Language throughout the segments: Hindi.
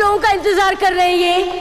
लोगों का इंतज़ार कर रहे हैं ये?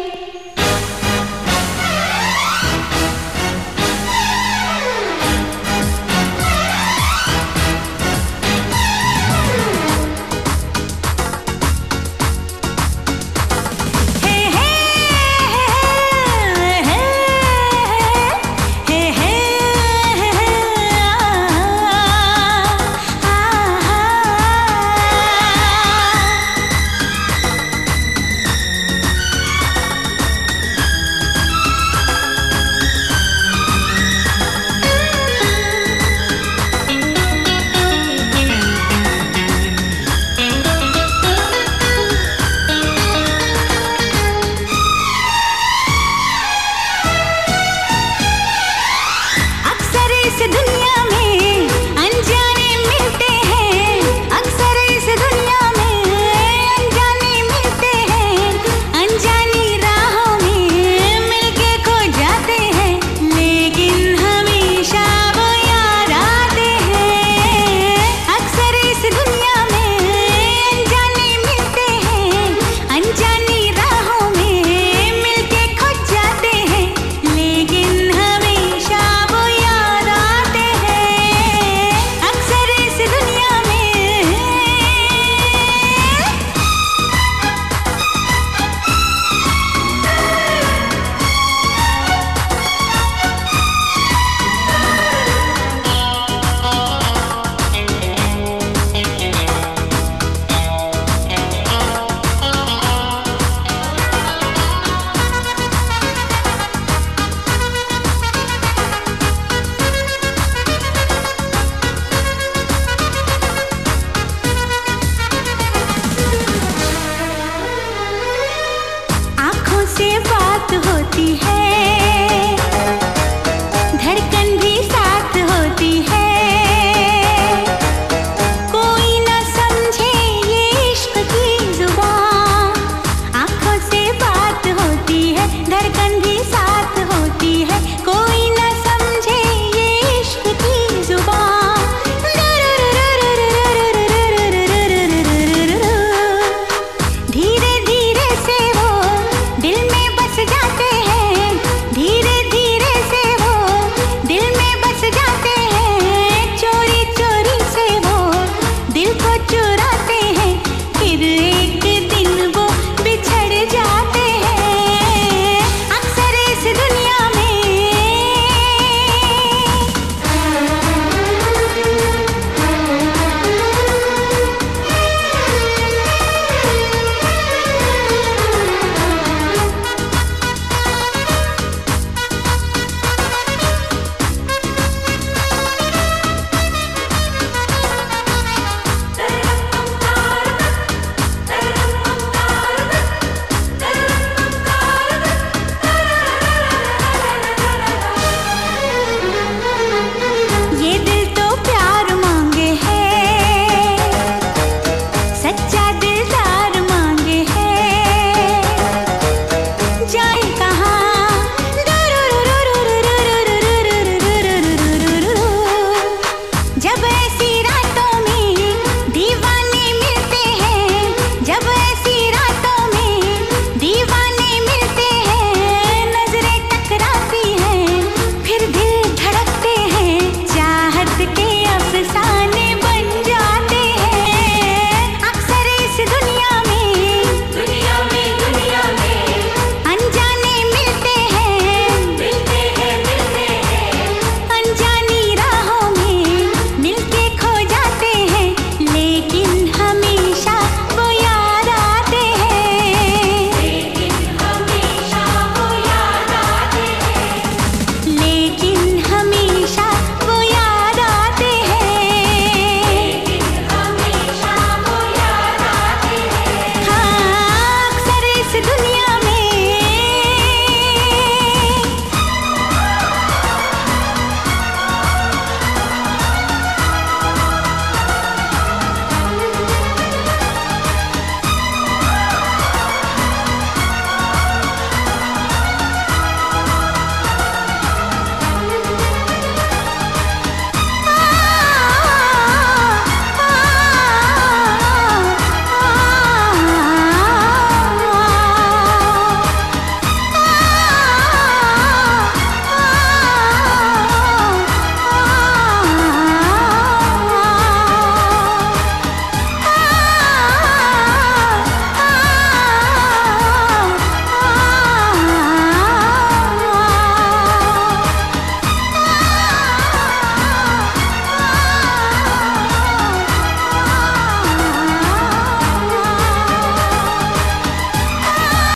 होती है।